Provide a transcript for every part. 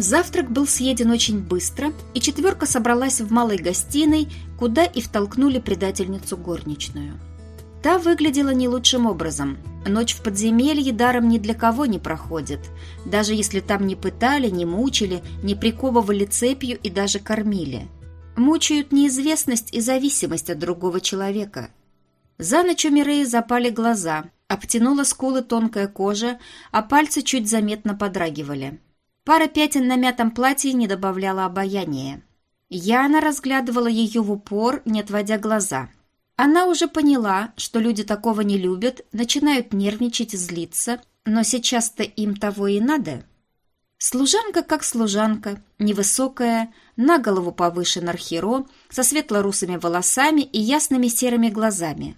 Завтрак был съеден очень быстро, и четверка собралась в малой гостиной, куда и втолкнули предательницу горничную. Та выглядела не лучшим образом. Ночь в подземелье даром ни для кого не проходит, даже если там не пытали, не мучили, не приковывали цепью и даже кормили. Мучают неизвестность и зависимость от другого человека. За ночь у Миреи запали глаза, обтянула скулы тонкая кожа, а пальцы чуть заметно подрагивали. Пара пятен на мятом платье не добавляла обаяния. Яна разглядывала ее в упор, не отводя глаза. Она уже поняла, что люди такого не любят, начинают нервничать и злиться, но сейчас-то им того и надо. Служанка как служанка, невысокая, на голову повыше архиро, со светло-русыми волосами и ясными серыми глазами.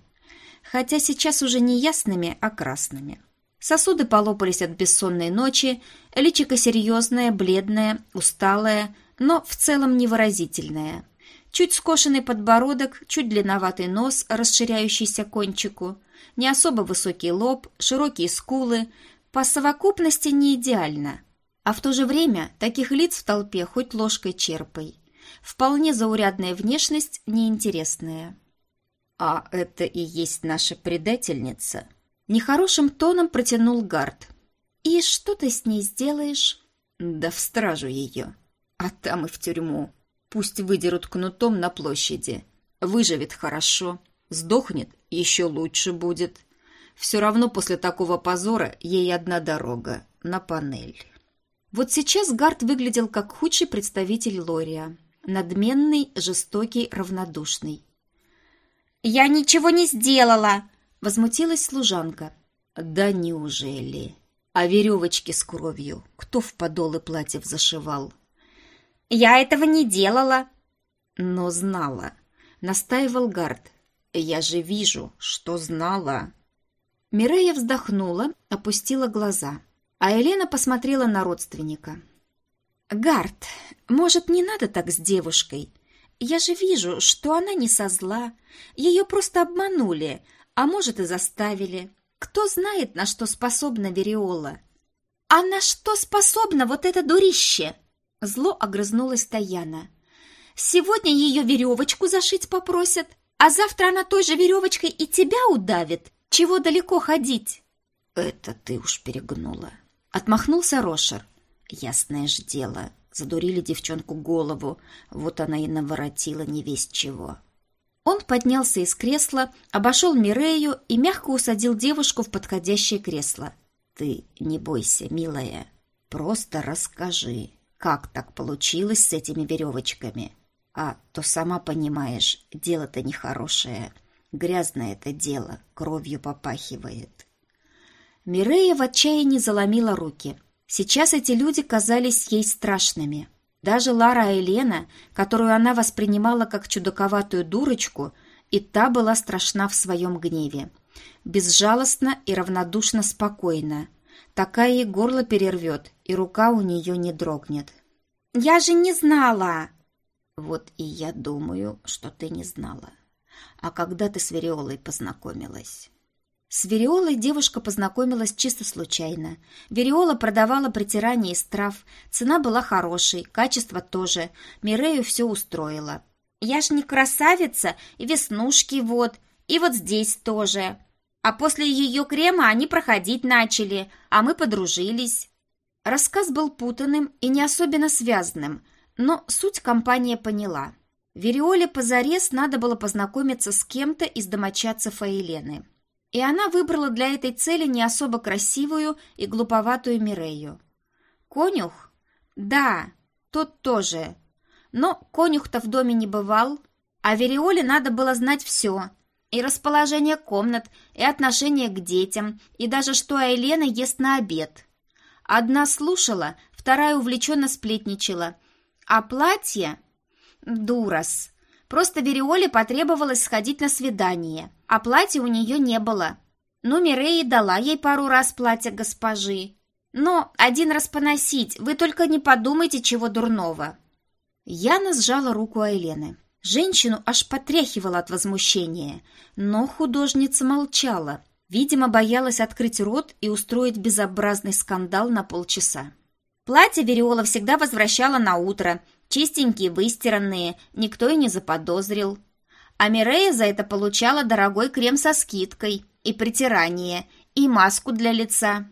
Хотя сейчас уже не ясными, а красными. Сосуды полопались от бессонной ночи, личико серьезное, бледное, усталое, но в целом невыразительное. Чуть скошенный подбородок, чуть длинноватый нос, расширяющийся кончику, не особо высокий лоб, широкие скулы, по совокупности не идеально. А в то же время таких лиц в толпе хоть ложкой черпай. Вполне заурядная внешность, неинтересная. «А это и есть наша предательница?» Нехорошим тоном протянул Гард. «И что ты с ней сделаешь?» «Да в стражу ее. А там и в тюрьму. Пусть выдерут кнутом на площади. Выживет хорошо. Сдохнет еще лучше будет. Все равно после такого позора ей одна дорога. На панель». Вот сейчас Гард выглядел как худший представитель Лория. Надменный, жестокий, равнодушный. «Я ничего не сделала!» Возмутилась служанка. «Да неужели? А веревочки с кровью кто в подолы платьев зашивал?» «Я этого не делала!» «Но знала!» Настаивал Гард. «Я же вижу, что знала!» Мирея вздохнула, опустила глаза, а Елена посмотрела на родственника. «Гард, может, не надо так с девушкой? Я же вижу, что она не со зла. Ее просто обманули, а может и заставили. Кто знает, на что способна Вериола? А на что способна вот это дурище? Зло огрызнулась Таяна. Сегодня ее веревочку зашить попросят, а завтра она той же веревочкой и тебя удавит. Чего далеко ходить? Это ты уж перегнула. Отмахнулся Рошер. Ясное ж дело, задурили девчонку голову, вот она и наворотила не весь чего. Он поднялся из кресла, обошел Мирею и мягко усадил девушку в подходящее кресло. «Ты не бойся, милая, просто расскажи, как так получилось с этими веревочками. А то сама понимаешь, дело-то нехорошее. Грязное это дело, кровью попахивает». Мирея в отчаянии заломила руки. Сейчас эти люди казались ей страшными. Даже Лара Елена, которую она воспринимала как чудаковатую дурочку, и та была страшна в своем гневе. Безжалостно и равнодушно спокойно. Такая ей горло перервет, и рука у нее не дрогнет. «Я же не знала!» «Вот и я думаю, что ты не знала. А когда ты с Вериолой познакомилась?» С Вериолой девушка познакомилась чисто случайно. Вериола продавала притирание из трав. Цена была хорошей, качество тоже. Мирею все устроило. «Я ж не красавица, и веснушки вот, и вот здесь тоже. А после ее крема они проходить начали, а мы подружились». Рассказ был путанным и не особенно связанным, но суть компания поняла. Вериоле позарез надо было познакомиться с кем-то из домочадцев Елены и она выбрала для этой цели не особо красивую и глуповатую Мирею. Конюх? Да, тот тоже. Но конюх-то в доме не бывал, а Вериоле надо было знать все. И расположение комнат, и отношение к детям, и даже что Айлена ест на обед. Одна слушала, вторая увлеченно сплетничала. А платье? Дурас. Просто Вериоле потребовалось сходить на свидание, а платья у нее не было. Ну, Мирей дала ей пару раз платье госпожи. Но один раз поносить, вы только не подумайте, чего дурного. Яна сжала руку Айлены. Женщину аж потряхивала от возмущения, но художница молчала. Видимо, боялась открыть рот и устроить безобразный скандал на полчаса. Платье Вериола всегда возвращала на утро, чистенькие, выстиранные, никто и не заподозрил. А Мирея за это получала дорогой крем со скидкой, и притирание, и маску для лица.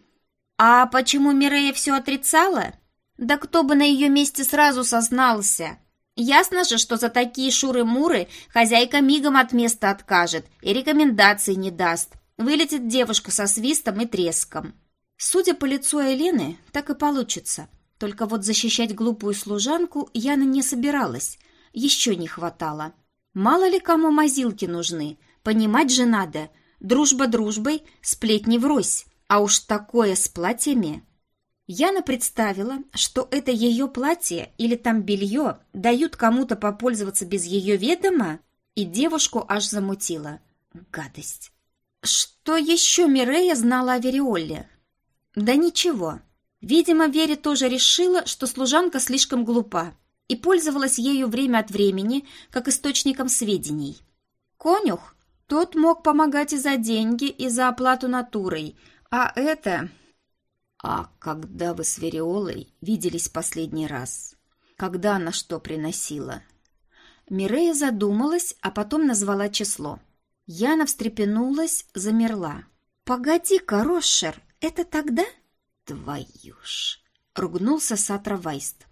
А почему Мирея все отрицала? Да кто бы на ее месте сразу сознался? Ясно же, что за такие шуры-муры хозяйка мигом от места откажет и рекомендаций не даст. Вылетит девушка со свистом и треском. Судя по лицу Елены, так и получится. Только вот защищать глупую служанку Яна не собиралась. Еще не хватало. Мало ли кому мазилки нужны. Понимать же надо. Дружба дружбой, сплетни врозь. А уж такое с платьями. Яна представила, что это ее платье или там белье дают кому-то попользоваться без ее ведома, и девушку аж замутила. Гадость. Что еще Мирея знала о Вериолле? Да ничего. Видимо, Вере тоже решила, что служанка слишком глупа и пользовалась ею время от времени как источником сведений. Конюх, тот мог помогать и за деньги, и за оплату натурой, а это... А когда вы с Вериолой виделись последний раз? Когда она что приносила? Мирея задумалась, а потом назвала число. Яна встрепенулась, замерла. «Погоди-ка, Рошер, это тогда?» «Твою ж!» — ругнулся Сатра Вайст.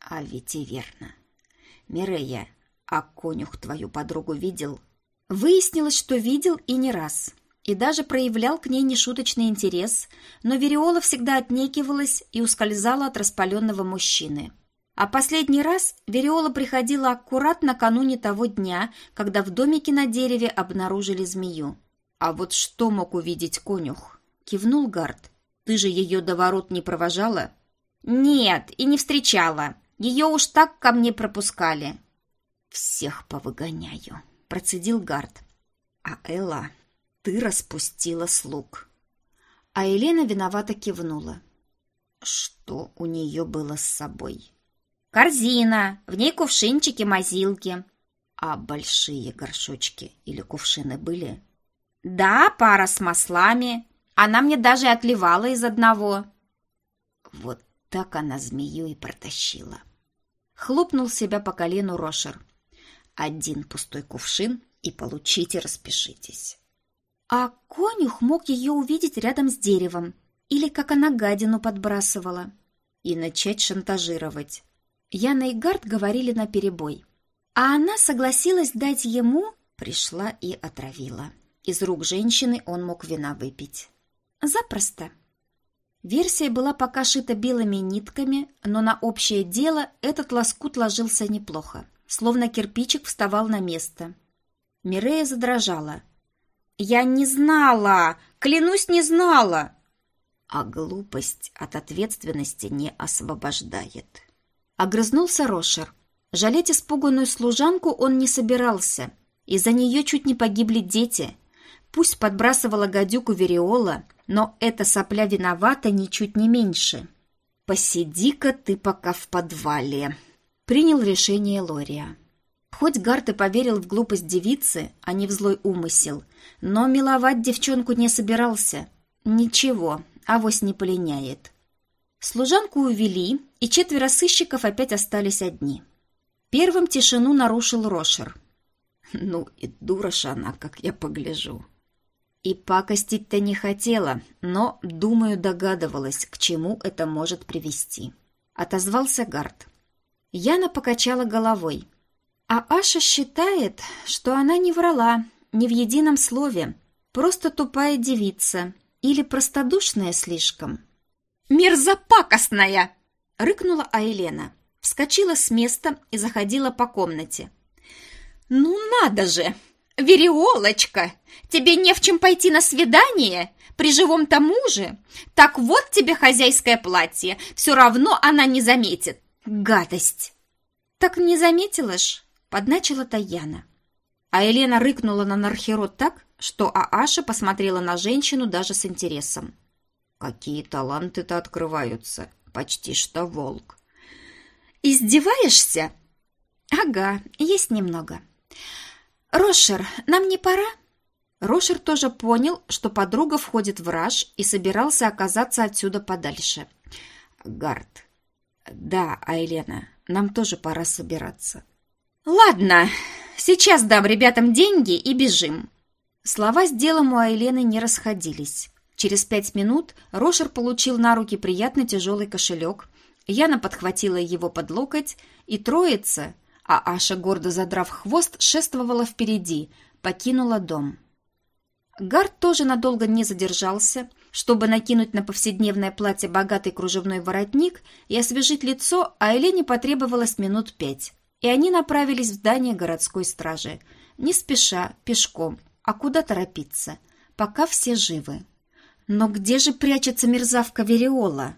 «А ведь и верно. Мирея, а конюх твою подругу видел?» Выяснилось, что видел и не раз. И даже проявлял к ней нешуточный интерес, но Вериола всегда отнекивалась и ускользала от распаленного мужчины. А последний раз Вериола приходила аккурат накануне того дня, когда в домике на дереве обнаружили змею. «А вот что мог увидеть конюх?» — кивнул Гард. Ты же ее до ворот не провожала? Нет, и не встречала. Ее уж так ко мне пропускали. Всех повыгоняю, процедил Гард. А Элла, ты распустила слуг. А Елена виновато кивнула. Что у нее было с собой? Корзина, в ней кувшинчики-мазилки. А большие горшочки или кувшины были? Да, пара с маслами, она мне даже отливала из одного. Вот так она змею и протащила. Хлопнул себя по колену Рошер. Один пустой кувшин и получите, распишитесь. А конюх мог ее увидеть рядом с деревом, или как она гадину подбрасывала, и начать шантажировать. Яна и Гард говорили наперебой. А она согласилась дать ему, пришла и отравила. Из рук женщины он мог вина выпить. Запросто. Версия была пока шита белыми нитками, но на общее дело этот лоскут ложился неплохо, словно кирпичик вставал на место. Мирея задрожала. «Я не знала! Клянусь, не знала!» А глупость от ответственности не освобождает. Огрызнулся Рошер. Жалеть испуганную служанку он не собирался. Из-за нее чуть не погибли дети. Пусть подбрасывала гадюку Вериола, но эта сопля виновата ничуть не меньше. «Посиди-ка ты пока в подвале», — принял решение Лория. Хоть Гарт и поверил в глупость девицы, а не в злой умысел, но миловать девчонку не собирался. Ничего, авось не полиняет. Служанку увели, и четверо сыщиков опять остались одни. Первым тишину нарушил Рошер. «Ну и дура ж она, как я погляжу», и пакостить-то не хотела, но, думаю, догадывалась, к чему это может привести. Отозвался Гард. Яна покачала головой. А Аша считает, что она не врала, ни в едином слове. Просто тупая девица. Или простодушная слишком. «Мерзопакостная!» — рыкнула Айлена. Вскочила с места и заходила по комнате. «Ну надо же! «Вериолочка, тебе не в чем пойти на свидание? При живом-то муже? Так вот тебе хозяйское платье, все равно она не заметит. Гадость!» «Так не заметила ж?» — подначила Таяна. А Елена рыкнула на Нархерот так, что Ааша посмотрела на женщину даже с интересом. «Какие таланты-то открываются! Почти что волк!» «Издеваешься?» «Ага, есть немного». «Рошер, нам не пора?» Рошер тоже понял, что подруга входит в раж и собирался оказаться отсюда подальше. Гард. Да, Айлена, нам тоже пора собираться. Ладно, сейчас дам ребятам деньги и бежим. Слова с делом у Айлены не расходились. Через пять минут Рошер получил на руки приятно тяжелый кошелек. Яна подхватила его под локоть, и троица, а Аша, гордо задрав хвост, шествовала впереди, покинула дом. Гард тоже надолго не задержался, чтобы накинуть на повседневное платье богатый кружевной воротник и освежить лицо, а Елене потребовалось минут пять, и они направились в здание городской стражи, не спеша, пешком, а куда торопиться, пока все живы. Но где же прячется мерзавка Вериола?